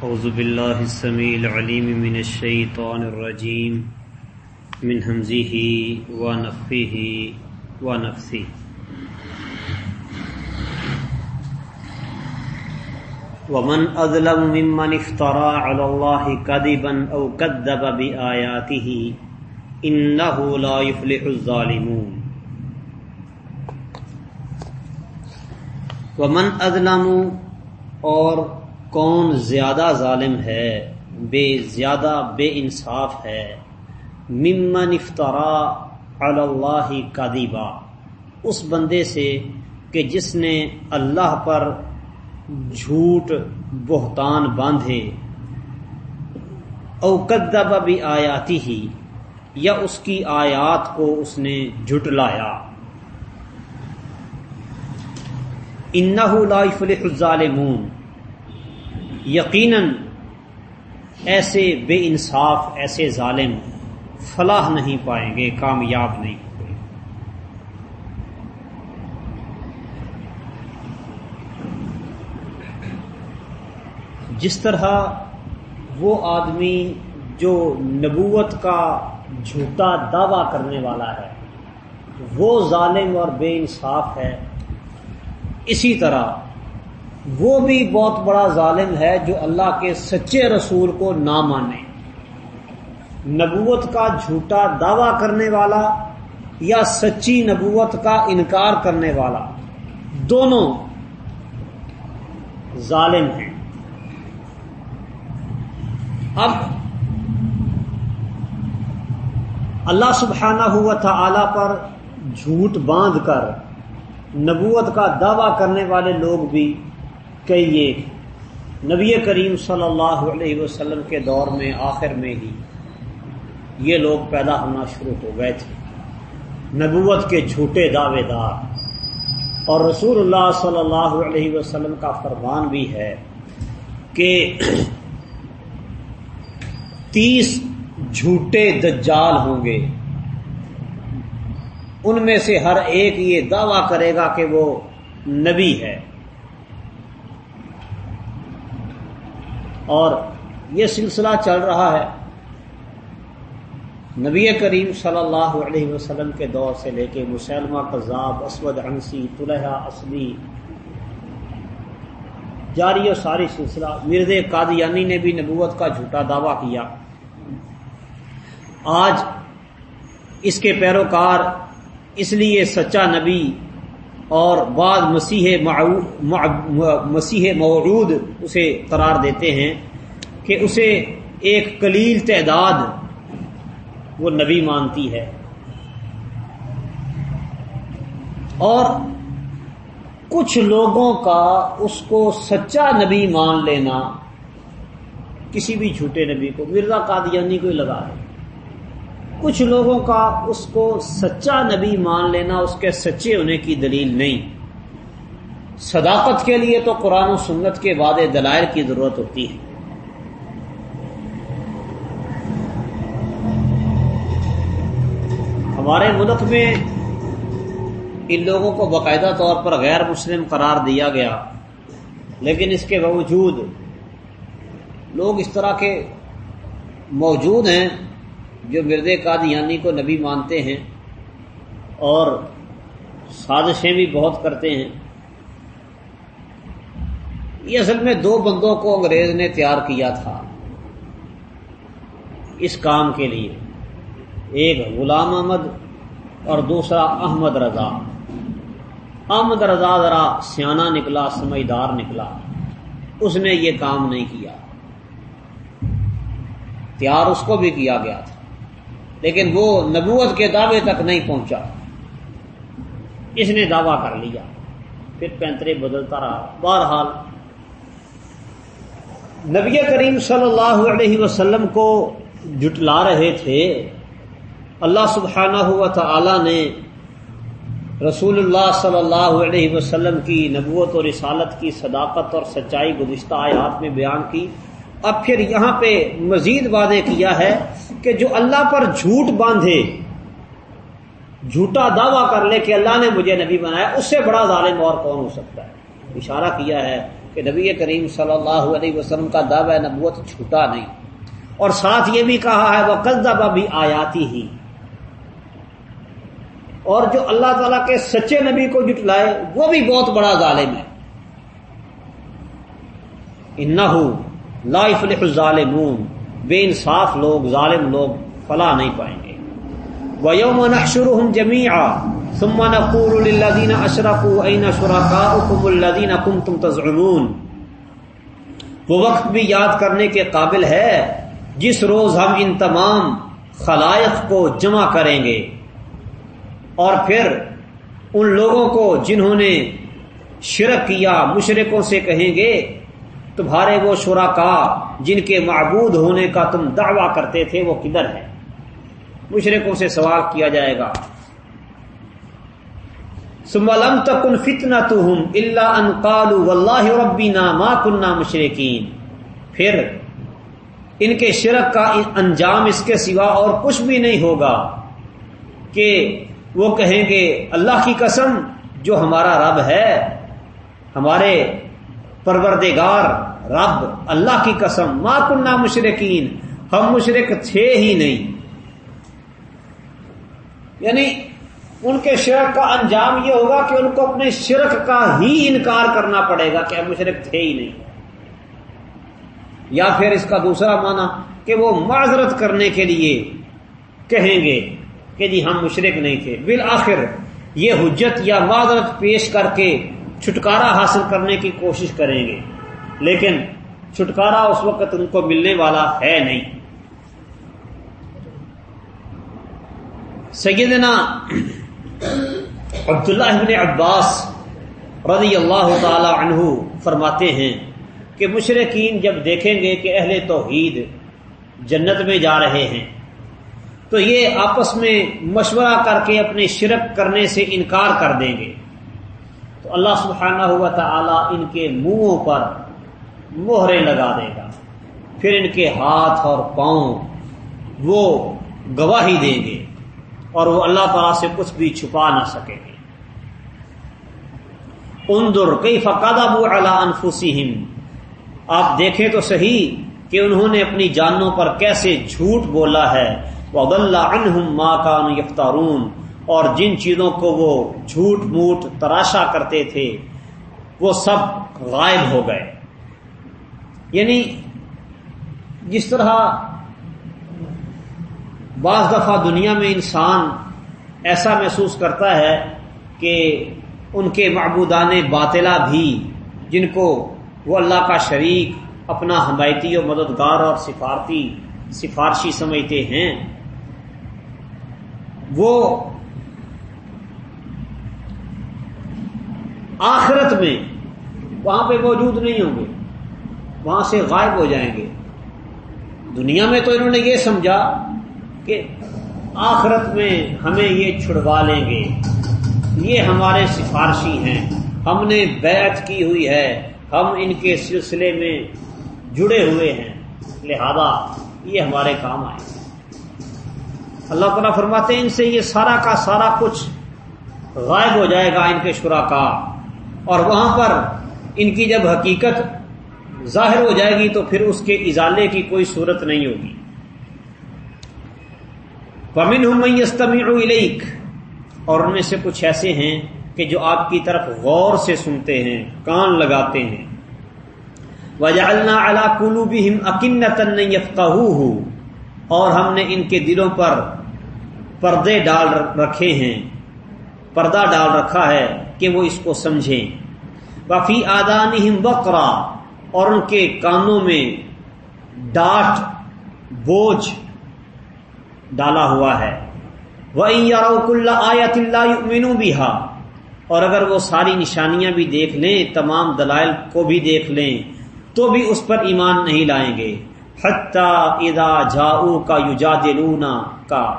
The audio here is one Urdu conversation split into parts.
أعوذ بالله السميع العليم من الشيطان الرجيم. من همزه ونفخه ونفثه. ومن أظلم ممن افترى على الله كذبا أو كذب بآياته إنه لا يفلح الظالمون. ومن اظلم اور کون زیادہ ظالم ہے، بے زیادہ بے انصاف ہے۔ ممن افطرا اللہ کادیبا اس بندے سے کہ جس نے اللہ پر جھوٹ بہتان باندھے۔ اوقدب بھی آیاتی ہی یا اس کی آیات کو اس نے جھٹلایا۔ انہ لا يفلح الظالمون۔ یقیناً ایسے بے انصاف، ایسے ظالم فلاح نہیں پائیں گے، کامیاب نہیں ہوں گے جس طرح وہ آدمی جو نبوت کا جھوٹا دعویٰ کرنے والا ہے، وہ ظالم اور بے انصاف ہے، اسی طرح وہ بھی بہت بڑا ظالم ہے جو اللہ کے سچے رسول کو نہ مانے۔ نبوت کا جھوٹا دعوی کرنے والا یا سچی نبوت کا انکار کرنے والا، دونوں ظالم ہیں۔ اب اللہ سبحانہ ہوا تھا پر جھوٹ باندھ کر نبوت کا دعویٰ کرنے والے لوگ بھی کئی یہ نبی کریم صلی اللہ علیہ وسلم کے دور میں، آخر میں ہی یہ لوگ پیدا ہونا شروع ہو گئے تھے۔ نبوت کے جھوٹے دعوے دار۔ اور رسول اللہ صلی اللہ علیہ وسلم کا فرمان بھی ہے کہ تیس جھوٹے دجال ہوں گے۔ ان میں سے ہر ایک یہ دعویٰ کرے گا کہ وہ نبی ہے۔ اور یہ سلسلہ چل رہا ہے نبی کریم صلی اللہ علیہ وسلم کے دور سے لے کے مسلمہ قذاب، اسود، انسی طلحہ اصلی جاری و ساری سلسلہ مرد قادیانی نے بھی نبوت کا جھوٹا دعویٰ کیا۔ آج اس کے پیروکار اس لیے سچا نبی اور بعض مسیح مسیح موعود اسے قرار دیتے ہیں کہ اسے ایک کلیل تعداد وہ نبی مانتی ہے۔ اور کچھ لوگوں کا اس کو سچا نبی مان لینا کسی بھی جھوٹے نبی کو، مرزا قادیانی کو لگا ہے کچھ لوگوں کا اس کو سچا نبی مان لینا، اس کے سچے ہونے کی دلیل نہیں۔ صداقت کے لیے تو قرآن و سنت کے بعد دلائل کی ضرورت ہوتی ہے۔ ہمارے ملک میں ان لوگوں کو باقاعدہ طور پر غیر مسلم قرار دیا گیا، لیکن اس کے باوجود لوگ اس طرح کے موجود ہیں جو مرد قادیانی کو نبی مانتے ہیں اور سازشیں بھی بہت کرتے ہیں، یہ اصل میں دو بندوں کو انگریز نے تیار کیا تھا اس کام کے لیے۔ ایک غلام احمد اور دوسرا احمد رضا۔ احمد رضا ذرا سیانہ نکلا، سمجھدار نکلا۔ اس نے یہ کام نہیں کیا۔ تیار اس کو بھی کیا گیا تھا۔ لیکن وہ نبوت کے دعوے تک نہیں پہنچا۔ اس نے دعویٰ کر لیا۔ پھر پینترے بدلتا رہا۔ بہرحال نبی کریم صلی اللہ علیہ وسلم کو جٹلا رہے تھے۔ اللہ سبحانہ ہوا تعالی نے رسول اللہ صلی اللہ علیہ وسلم کی نبوت اور رسالت کی صداقت اور سچائی گزشتہ آیات میں بیان کی۔ اب پھر یہاں پہ مزید وعدے کیا ہے کہ جو اللہ پر جھوٹ باندھے، جھوٹا دعویٰ کر لے کہ اللہ نے مجھے نبی بنایا، اس سے بڑا ظالم اور کون ہو سکتا ہے؟ اشارہ کیا ہے کہ نبی کریم صلی اللہ علیہ وسلم کا دعوی نبوت چھوٹا نہیں۔ اور ساتھ یہ بھی کہا ہے وہ قدبہ بھی آیاتی ہی اور جو اللہ تعالیٰ کے سچے نبی کو جٹلائے وہ بھی بہت بڑا ظالم ہے۔ لا يفلح الظالمون، بے انصاف لوگ، ظالم لوگ فلا نہیں پائیں گے۔ وَيَوْمَ نَحْشُرُهُمْ جَمِيعًا، ثُمَّ نَقُولُ لِلَّذِينَ أَشْرَكُوا أَيْنَ شُرَكَاؤُكُمُ الَّذِينَ كُنْتُمْ تَزْعُمُونَ۔ وہ وقت بھی یاد کرنے کے قابل ہے جس روز ہم ان تمام خلائق کو جمع کریں گے۔ اور پھر ان لوگوں کو جنہوں نے شرک کیا مشرقوں سے کہیں گے تمہارے وہ شرکا جن کے معبود ہونے کا تم دعویٰ کرتے تھے وہ کدھر ہے مشرقوں سے سوال کیا جائے گا۔ سملم تکن فتنا تو ہوں اللہ ان کالو اللہ ربی ناما کنہ مشرقین پھر ان کے شرک کا انجام اس کے سوا اور کچھ بھی نہیں ہوگا کہ وہ کہیں گے اللہ کی قسم جو ہمارا رب ہے، ہمارے پروردگار رب، اللہ کی قسم، ما کنہ مشرقین ہم مشرق تھے ہی نہیں۔ یعنی ان کے شرک کا انجام یہ ہوگا کہ ان کو اپنے شرک کا ہی انکار کرنا پڑے گا کہ ہم مشرق تھے ہی نہیں۔ یا پھر اس کا دوسرا معنی کہ وہ معذرت کرنے کے لیے کہیں گے کہ جی ہم مشرق نہیں تھے۔ بالآخر یہ حجت یا معذرت پیش کر کے چھٹکارا حاصل کرنے کی کوشش کریں گے۔ لیکن چھٹکارا اس وقت ان کو ملنے والا ہے نہیں۔ سیدنا عبداللہ ابن عباس رضی اللہ تعالی عنہ فرماتے ہیں کہ مشرقین جب دیکھیں گے کہ اہل توحید جنت میں جا رہے ہیں، تو یہ آپس میں مشورہ کر کے اپنے شرک کرنے سے انکار کر دیں گے۔ تو اللہ سبحانہ ہوا تعالی ان کے منہوں پر مہرے لگا دے گا۔ پھر ان کے ہاتھ اور پاؤں وہ گواہی دیں گے اور وہ اللہ تعالی سے کچھ بھی چھپا نہ سکیں گے۔ اندر کئی فقاد ابو اللہ انفوسی آپ دیکھیں تو صحیح کہ انہوں نے اپنی جانوں پر کیسے جھوٹ بولا ہے۔ وَضَلَّ عَنْهُمْ مَا كَانُوا اور جن چیزوں کو وہ جھوٹ موٹ تراشا کرتے تھے، وہ سب غائب ہو گئے۔ یعنی جس طرح بعض دفعہ دنیا میں انسان ایسا محسوس کرتا ہے کہ ان کے معبودان باطلا بھی جن کو وہ اللہ کا شریک اپنا حمایتی و مددگار اور سفارتی سفارشی سمجھتے ہیں، وہ آخرت میں وہاں پہ موجود نہیں ہوں گے۔ وہاں سے غائب ہو جائیں گے۔ دنیا میں تو انہوں نے یہ سمجھا کہ آخرت میں ہمیں یہ چھڑوا لیں گے۔ یہ ہمارے سفارشی ہیں۔ ہم نے بیعت کی ہوئی ہے۔ ہم ان کے سلسلے میں جڑے ہوئے ہیں۔ لہذا یہ ہمارے کام آئے۔ اللہ تعالیٰ فرماتے ہیں، ان سے یہ سارا کا سارا کچھ غائب ہو جائے گا ان کے شرا کا اور وہاں پر ان کی جب حقیقت ظاہر ہو جائے گی تو پھر اس کے ازالے کی کوئی صورت نہیں ہوگی۔ پمن علیک اور ان میں سے کچھ ایسے ہیں کہ جو آپ کی طرف غور سے سنتے ہیں، کان لگاتے ہیں۔ وجعلنا على قلوبهم اكنة يفقهوه۔ اور ہم نے ان کے دلوں پر پردے ڈال رکھے ہیں۔ پردہ ڈال رکھا ہے کہ وہ اس کو سمجھیں۔ وفی آدانہم بقرا اور ان کے کانوں میں ڈاٹ بوجھ ڈالا ہوا ہے۔ وہ آیت اللہ مینو بھی اور اگر وہ ساری نشانیاں بھی دیکھ لیں، تمام دلائل کو بھی دیکھ لیں، تو بھی اس پر ایمان نہیں لائیں گے۔ حتیٰ ادا جاؤ کا یوجا کا۔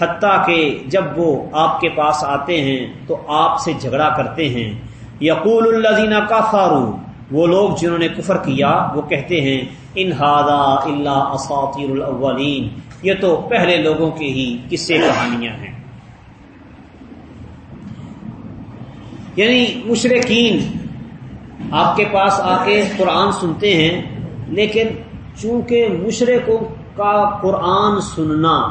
حتیٰ کہ جب وہ آپ کے پاس آتے ہیں، تو آپ سے جھگڑا کرتے ہیں۔ یقول اللہ کا فارو وہ لوگ جنہوں نے کفر کیا، وہ کہتے ہیں انہادا اللہ اساطیر الاولین. یہ تو پہلے لوگوں کی ہی قصے کہانیاں ہیں۔ یعنی مشرقین آپ کے پاس آ کے قرآن سنتے ہیں، لیکن چونکہ مشرقوں کا قرآن سننا،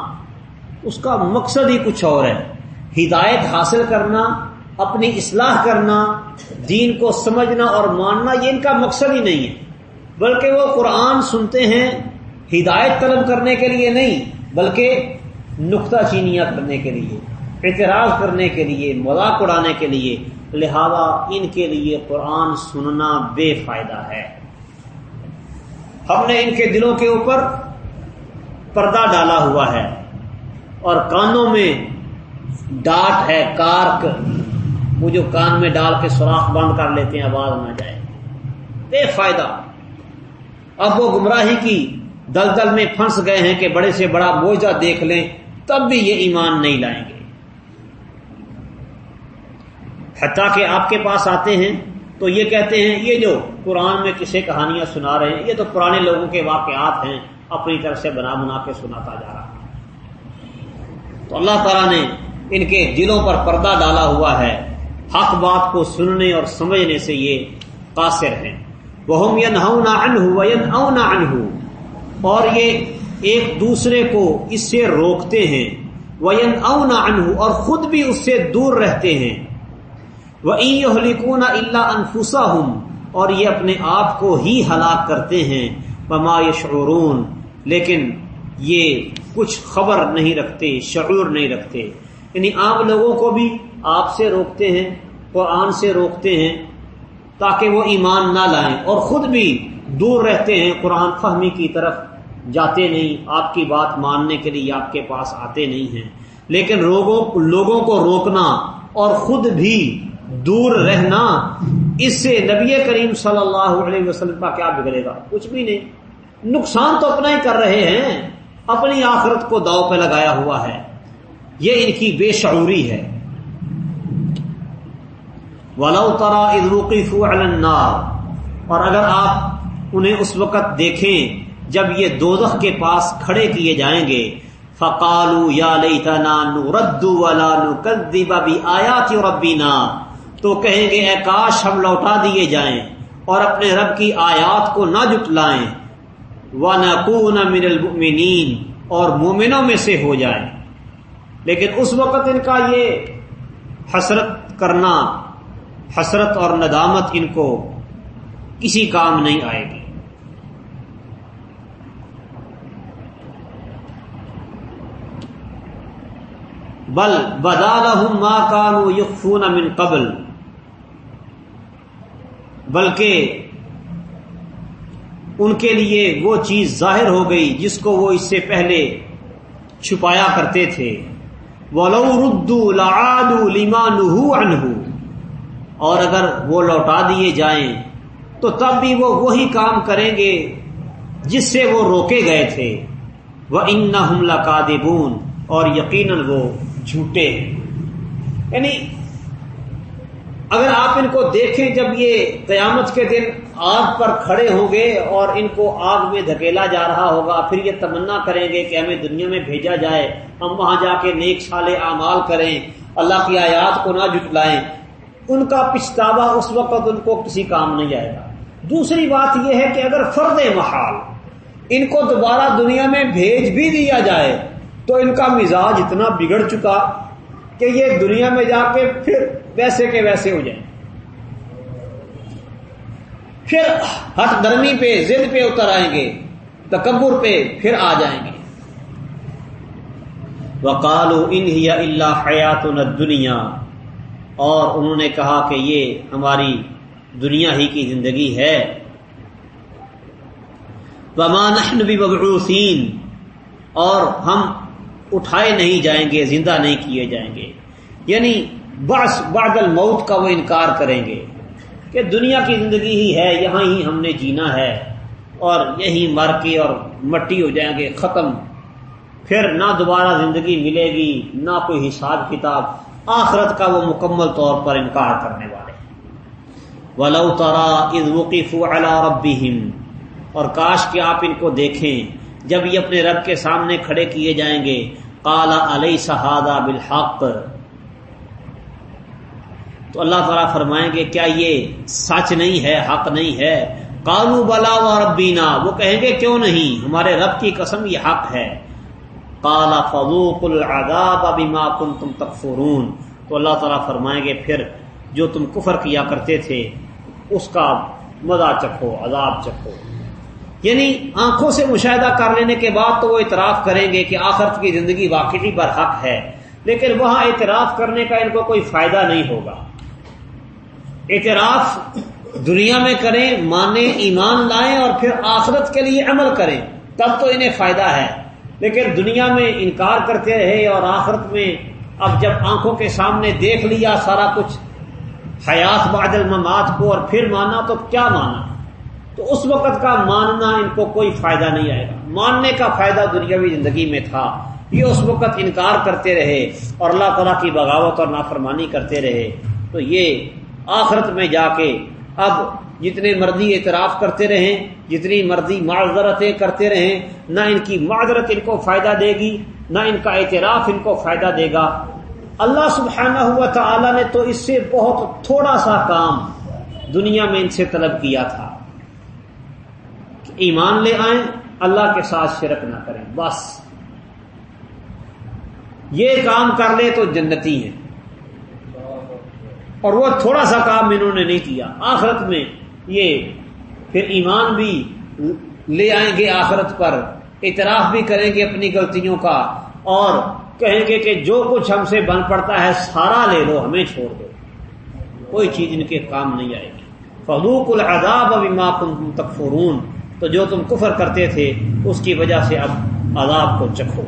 اس کا مقصد ہی کچھ اور ہے۔ ہدایت حاصل کرنا اپنی اصلاح کرنا، دین کو سمجھنا اور ماننا، یہ ان کا مقصد ہی نہیں ہے۔ بلکہ وہ قرآن سنتے ہیں ہدایت طلب کرنے کے لیے نہیں، بلکہ نقطہ چینیاں کرنے کے لیے، اعتراض کرنے کے لیے، مذاق اڑانے کے لیے۔ لہذا ان کے لیے قرآن سننا بے فائدہ ہے۔ ہم نے ان کے دلوں کے اوپر پردہ ڈالا ہوا ہے اور کانوں میں ڈاٹ ہے، کارک۔ وہ جو کان میں ڈال کے سوراخ بند کر لیتے ہیں، آواز نہ جائے۔ بے فائدہ! اب وہ گمراہی کی دلدل میں پھنس گئے ہیں کہ بڑے سے بڑا موجہ دیکھ لیں، تب بھی یہ ایمان نہیں لائیں گے۔ حتیٰ کہ آپ کے پاس آتے ہیں تو یہ کہتے ہیں، یہ جو قرآن میں کسے کہانیاں سنا رہے ہیں، یہ تو پرانے لوگوں کے واقعات ہیں، اپنی طرف سے بنا بنا کے سناتا جا رہا تو اللہ تعالیٰ نے ان کے دلوں پر پردہ ڈالا ہوا ہے۔ حق بات کو سننے اور سمجھنے سے یہ قاصر ہیں۔ وہ انہ اور یہ ایک دوسرے کو اس سے روکتے ہیں۔ وہ انہ اور خود بھی اس سے دور رہتے ہیں۔ وہ لکھونا اللہ انفسا ہوں اور یہ اپنے آپ کو ہی ہلاک کرتے ہیں۔ بما شعورون لیکن یہ کچھ خبر نہیں رکھتے، شعور نہیں رکھتے۔ یعنی عام لوگوں کو بھی آپ سے روکتے ہیں، قرآن سے روکتے ہیں، تاکہ وہ ایمان نہ لائیں۔ اور خود بھی دور رہتے ہیں، قرآن فہمی کی طرف جاتے نہیں، آپ کی بات ماننے کے لیے آپ کے پاس آتے نہیں ہیں۔ لیکن لوگوں کو روکنا اور خود بھی دور رہنا، اس سے نبی کریم صلی اللہ علیہ وسلم کا کیا بگڑے گا؟ کچھ بھی نہیں۔ نقصان تو اپنا ہی کر رہے ہیں، اپنی آخرت کو داؤ پہ لگایا ہوا ہے۔ یہ ان کی بے شعوری ہے۔ ولو ترا ادوقیف النار۔ اور اگر آپ انہیں اس وقت دیکھیں جب یہ دوزخ کے پاس کھڑے کیے جائیں گے فقالو یا لیتنا نرد ولا نکذب بآیات ربنا۔ تو کہیں گے، اے کاش ہم لوٹا دیے جائیں اور اپنے رب کی آیات کو نہ جٹلائیں وَنَكُونَ مِنَ الْمُؤْمِنِينَ اور مومنوں میں سے ہو جائیں۔ لیکن اس وقت ان کا یہ حسرت کرنا، حسرت اور ندامت ان کو کسی کام نہیں آئے گی۔ بل بدالحم ماں کانو یقفون من قبل۔ بلکہ ان کے لیے وہ چیز ظاہر ہو گئی جس کو وہ اس سے پہلے چھپایا کرتے تھے۔ ولو ردو لعادو لما نہو عنہ اور اگر وہ لوٹا دیے جائیں، تو تب بھی وہ وہی کام کریں گے جس سے وہ روکے گئے تھے۔ وہ ان حملہ اور یقیناً وہ جھوٹے ہیں۔ یعنی اگر آپ ان کو دیکھیں جب یہ قیامت کے دن آگ پر کھڑے ہوں گے اور ان کو آگ میں دھکیلا جا رہا ہوگا، پھر یہ تمنا کریں گے کہ ہمیں دنیا میں بھیجا جائے۔ ہم وہاں جا کے نیک سالے اعمال کریں۔ اللہ کی آیات کو نہ جٹلائیں ان کا پچھتاوا اس وقت ان کو کسی کام نہیں آئے گا۔ دوسری بات یہ ہے کہ اگر فرد محال ان کو دوبارہ دنیا میں بھیج بھی دیا جائے، تو ان کا مزاج اتنا بگڑ چکا کہ یہ دنیا میں جا کے پھر ویسے کے ویسے ہو جائیں۔ پھر ہٹ درمی پہ زد پہ اتر آئیں گے، تکبر پہ پھر آ جائیں گے۔ وکالو ان اللہ حیات دنیا اور انہوں نے کہا کہ یہ ہماری دنیا ہی کی زندگی ہے۔ نحن بمبعوثین اور ہم اٹھائے نہیں جائیں گے، زندہ نہیں کیے جائیں گے۔ یعنی بس بعد الموت کا وہ انکار کریں گے۔ کہ دنیا کی زندگی ہی ہے، یہاں ہی ہم نے جینا ہے۔ اور یہی مر کے اور مٹی ہو جائیں گے، ختم۔ پھر نہ دوبارہ زندگی ملے گی، نہ کوئی حساب کتاب۔ آخرت کا وہ مکمل طور پر انکار کرنے والے۔ ولو ترا از وقیف ربهم۔ اور کاش کہ آپ ان کو دیکھیں، جب یہ اپنے رب کے سامنے کھڑے کیے جائیں گے۔ کالا علیہ صحادہ بالحق؟ تو اللہ تعالیٰ فرمائیں گے، کیا یہ سچ نہیں ہے، حق نہیں ہے؟ کالو بلا و ربینا وہ کہیں گے، کیوں نہیں؟ ہمارے رب کی قسم یہ حق ہے. کالا فضوق العذاب بما کنتم تکفرون تو اللہ تعالیٰ فرمائیں گے، پھر جو تم کفر کیا کرتے تھے، اس کا مزہ چکھو، عذاب چکھو. یعنی آنکھوں سے مشاہدہ کر لینے کے بعد تو وہ اعتراف کریں گے کہ آخرت کی زندگی واقعی پر حق ہے، لیکن وہاں اعتراف کرنے کا ان کو کوئی فائدہ نہیں ہوگا۔ اعتراف دنیا میں کریں، مانیں، ایمان لائیں اور پھر آخرت کے لیے عمل کریں، تب تو انہیں فائدہ ہے۔ لیکن دنیا میں انکار کرتے رہے اور آخرت میں اب جب آنکھوں کے سامنے دیکھ لیا سارا کچھ حیات بعد الممات کو اور پھر مانا تو کیا مانا؟ تو اس وقت کا ماننا ان کو کوئی فائدہ نہیں آئے گا۔ ماننے کا فائدہ دنیاوی زندگی میں تھا۔ یہ اس وقت انکار کرتے رہے اور اللہ تعالیٰ کی بغاوت اور نافرمانی کرتے رہے۔ تو یہ آخرت میں جا کے اب جتنے مرضی اعتراف کرتے رہیں، جتنی مرضی معذرتیں کرتے رہیں، نہ ان کی معذرت ان کو فائدہ دے گی، نہ ان کا اعتراف ان کو فائدہ دے گا۔ اللہ سبحانہ ہوا تعالی نے تو اس سے بہت تھوڑا سا کام دنیا میں ان سے طلب کیا تھا۔ کہ ایمان لے آئیں، اللہ کے ساتھ شرک نہ کریں، بس۔ یہ کام کر لے تو جنتی ہیں۔ اور وہ تھوڑا سا کام انہوں نے نہیں کیا۔ آخرت میں یہ پھر ایمان بھی لے آئیں گے آخرت پر، اعتراف بھی کریں گے اپنی غلطیوں کا اور کہیں گے کہ جو کچھ ہم سے بن پڑتا ہے سارا لے لو، ہمیں چھوڑ دو۔ کوئی چیز ان کے کام نہیں آئے گی۔ فضوق العذاب ابھی کن تکفرون تو جو تم کفر کرتے تھے، اس کی وجہ سے اب عذاب کو چکھو۔